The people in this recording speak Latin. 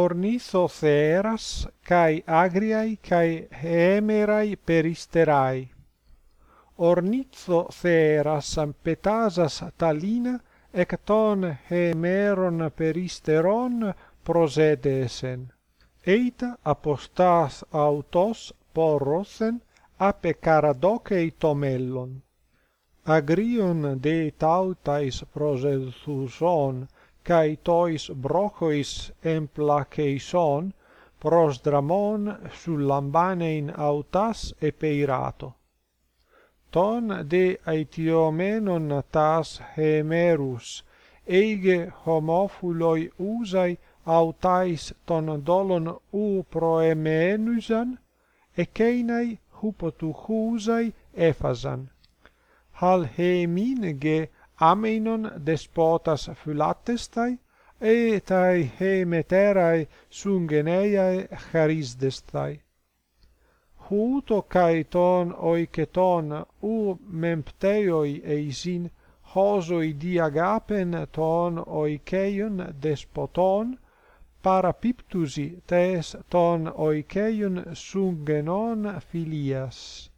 ornithoceras kai agriai kai hemerai peristerai. Ornithoceras ampetasas talina ecton hemeron peristeron prosedesen eita apostas autos porrosen ape caradocei tomellon. Agrion de tautais proseduson kai tois brochois emplaceison prosdramon sullambanein autas epeirato. Ton de aitiomenon tas hemerus, eige homophuloi usai autais ton dolon u proemenusan, ekeinai hupotuchusai ephasan. Hal heminge ameinon despotas phylatestai e tai hemetarai sungeneiai charisdestai huuto kai ton oiketon u mempteioi eisin hosoi diagapen ton oikeion despoton parapiptusi tes ton oikeion sungenon filias.